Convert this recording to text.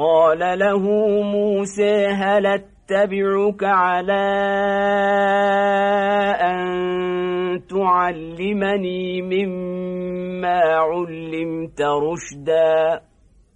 قال له موسى هل أتبعك على أن تعلمني مما علمت رشداً